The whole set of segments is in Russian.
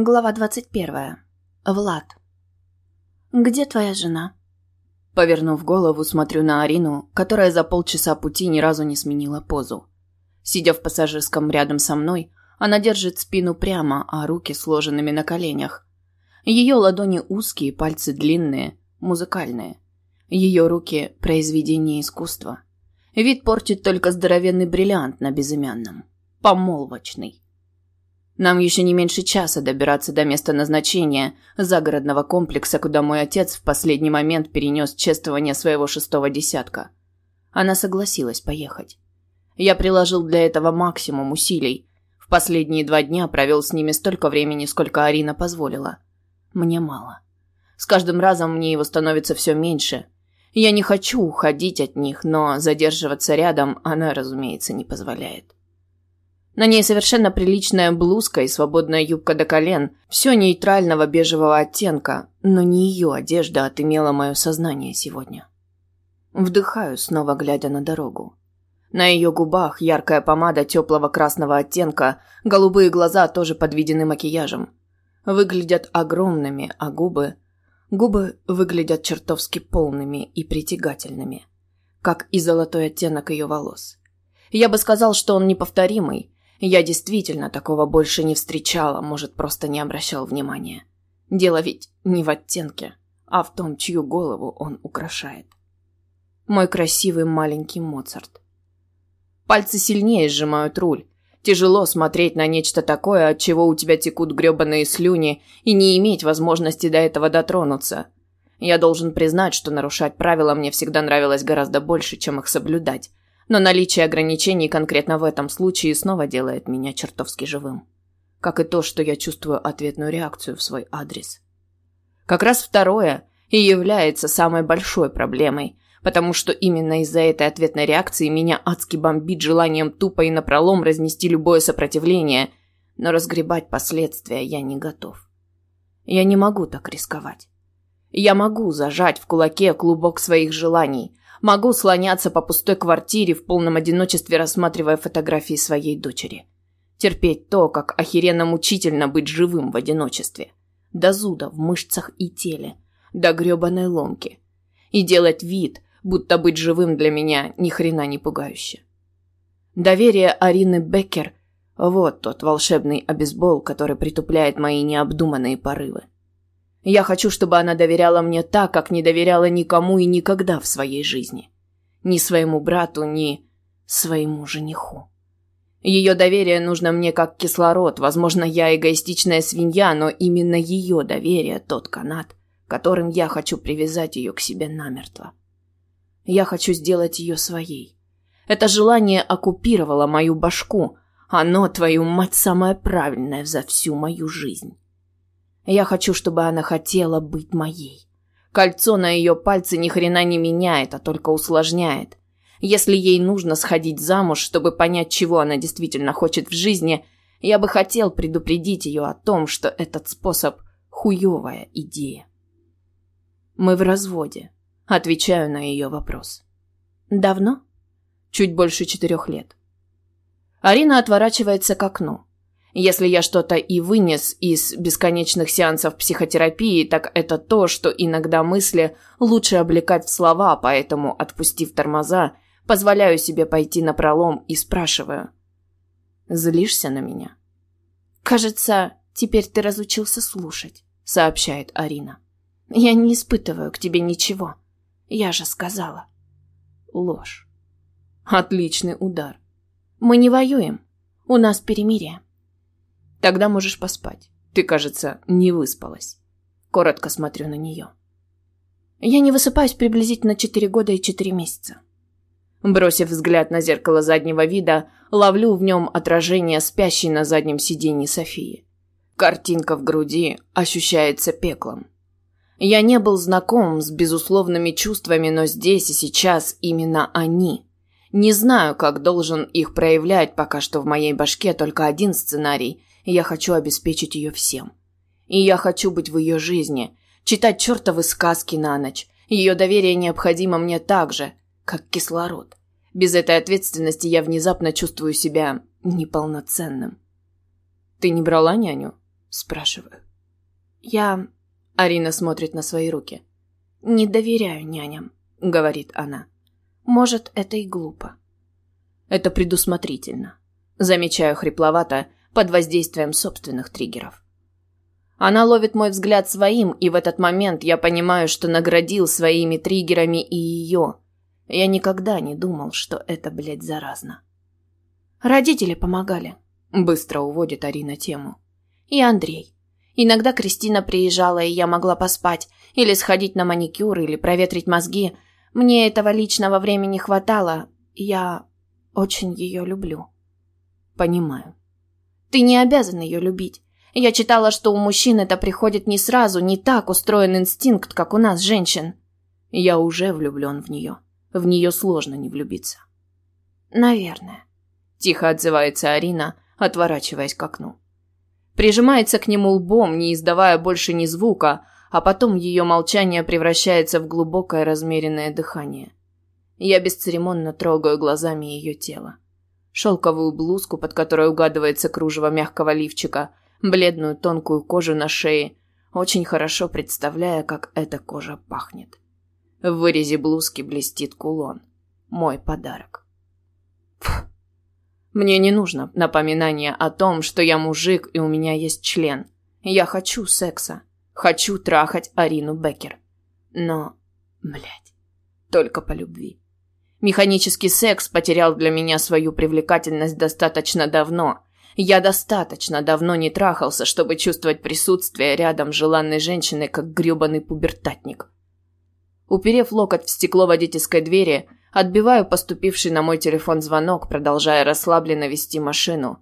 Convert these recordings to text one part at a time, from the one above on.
Глава 21. Влад. «Где твоя жена?» Повернув голову, смотрю на Арину, которая за полчаса пути ни разу не сменила позу. Сидя в пассажирском рядом со мной, она держит спину прямо, а руки сложенными на коленях. Ее ладони узкие, пальцы длинные, музыкальные. Ее руки – произведение искусства. Вид портит только здоровенный бриллиант на безымянном. Помолвочный. Нам еще не меньше часа добираться до места назначения, загородного комплекса, куда мой отец в последний момент перенес чествование своего шестого десятка. Она согласилась поехать. Я приложил для этого максимум усилий. В последние два дня провел с ними столько времени, сколько Арина позволила. Мне мало. С каждым разом мне его становится все меньше. Я не хочу уходить от них, но задерживаться рядом она, разумеется, не позволяет. На ней совершенно приличная блузка и свободная юбка до колен, все нейтрального бежевого оттенка, но не ее одежда отымела мое сознание сегодня. Вдыхаю, снова глядя на дорогу. На ее губах яркая помада теплого красного оттенка, голубые глаза тоже подведены макияжем. Выглядят огромными, а губы... Губы выглядят чертовски полными и притягательными, как и золотой оттенок ее волос. Я бы сказал, что он неповторимый, я действительно такого больше не встречала, может, просто не обращал внимания. Дело ведь не в оттенке, а в том, чью голову он украшает. Мой красивый маленький Моцарт. Пальцы сильнее сжимают руль. Тяжело смотреть на нечто такое, от чего у тебя текут грёбаные слюни, и не иметь возможности до этого дотронуться. Я должен признать, что нарушать правила мне всегда нравилось гораздо больше, чем их соблюдать но наличие ограничений конкретно в этом случае снова делает меня чертовски живым. Как и то, что я чувствую ответную реакцию в свой адрес. Как раз второе и является самой большой проблемой, потому что именно из-за этой ответной реакции меня адски бомбит желанием тупо и напролом разнести любое сопротивление, но разгребать последствия я не готов. Я не могу так рисковать. Я могу зажать в кулаке клубок своих желаний, Могу слоняться по пустой квартире в полном одиночестве, рассматривая фотографии своей дочери. Терпеть то, как охеренно мучительно быть живым в одиночестве. До зуда в мышцах и теле. До грёбаной ломки. И делать вид, будто быть живым для меня ни хрена не пугающе. Доверие Арины Беккер – вот тот волшебный обезбол, который притупляет мои необдуманные порывы. Я хочу, чтобы она доверяла мне так, как не доверяла никому и никогда в своей жизни. Ни своему брату, ни своему жениху. Ее доверие нужно мне как кислород. Возможно, я эгоистичная свинья, но именно ее доверие – тот канат, которым я хочу привязать ее к себе намертво. Я хочу сделать ее своей. Это желание оккупировало мою башку. Оно, твою мать, самое правильное за всю мою жизнь. Я хочу, чтобы она хотела быть моей. Кольцо на ее пальце ни хрена не меняет, а только усложняет. Если ей нужно сходить замуж, чтобы понять, чего она действительно хочет в жизни, я бы хотел предупредить ее о том, что этот способ – хуевая идея. Мы в разводе. Отвечаю на ее вопрос. Давно? Чуть больше четырех лет. Арина отворачивается к окну. Если я что-то и вынес из бесконечных сеансов психотерапии, так это то, что иногда мысли лучше облекать в слова, поэтому, отпустив тормоза, позволяю себе пойти на пролом и спрашиваю. «Злишься на меня?» «Кажется, теперь ты разучился слушать», — сообщает Арина. «Я не испытываю к тебе ничего. Я же сказала». Ложь. Отличный удар. Мы не воюем. У нас перемирие. Тогда можешь поспать. Ты, кажется, не выспалась. Коротко смотрю на нее. Я не высыпаюсь приблизительно четыре года и четыре месяца. Бросив взгляд на зеркало заднего вида, ловлю в нем отражение спящей на заднем сиденье Софии. Картинка в груди ощущается пеклом. Я не был знаком с безусловными чувствами, но здесь и сейчас именно они. Не знаю, как должен их проявлять, пока что в моей башке только один сценарий, я хочу обеспечить ее всем. И я хочу быть в ее жизни, читать чертовы сказки на ночь. Ее доверие необходимо мне так же, как кислород. Без этой ответственности я внезапно чувствую себя неполноценным. Ты не брала няню? Спрашиваю. Я... Арина смотрит на свои руки. «Не доверяю няням», — говорит она. «Может, это и глупо». Это предусмотрительно. Замечаю хрипловато, под воздействием собственных триггеров. Она ловит мой взгляд своим, и в этот момент я понимаю, что наградил своими триггерами и ее. Я никогда не думал, что это, блядь, заразно. Родители помогали. Быстро уводит Арина тему. И Андрей. Иногда Кристина приезжала, и я могла поспать, или сходить на маникюр, или проветрить мозги. Мне этого личного времени хватало. Я очень ее люблю. Понимаю. Ты не обязан ее любить. Я читала, что у мужчин это приходит не сразу, не так устроен инстинкт, как у нас, женщин. Я уже влюблен в нее. В нее сложно не влюбиться. Наверное. Тихо отзывается Арина, отворачиваясь к окну. Прижимается к нему лбом, не издавая больше ни звука, а потом ее молчание превращается в глубокое размеренное дыхание. Я бесцеремонно трогаю глазами ее тело шелковую блузку, под которой угадывается кружево мягкого лифчика, бледную тонкую кожу на шее, очень хорошо представляя, как эта кожа пахнет. В вырезе блузки блестит кулон. Мой подарок. Фу. Мне не нужно напоминание о том, что я мужик и у меня есть член. Я хочу секса. Хочу трахать Арину Беккер. Но, блядь, только по любви. Механический секс потерял для меня свою привлекательность достаточно давно. Я достаточно давно не трахался, чтобы чувствовать присутствие рядом желанной женщины, как грёбаный пубертатник. Уперев локоть в стекло водительской двери, отбиваю поступивший на мой телефон звонок, продолжая расслабленно вести машину.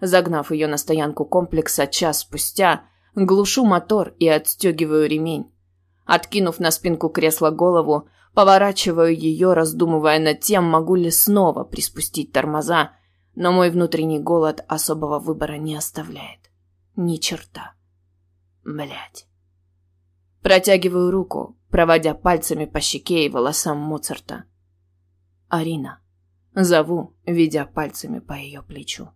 Загнав ее на стоянку комплекса час спустя, глушу мотор и отстегиваю ремень. Откинув на спинку кресла голову, Поворачиваю ее, раздумывая над тем, могу ли снова приспустить тормоза, но мой внутренний голод особого выбора не оставляет. Ни черта. Блять. Протягиваю руку, проводя пальцами по щеке и волосам Моцарта. Арина. Зову, ведя пальцами по ее плечу.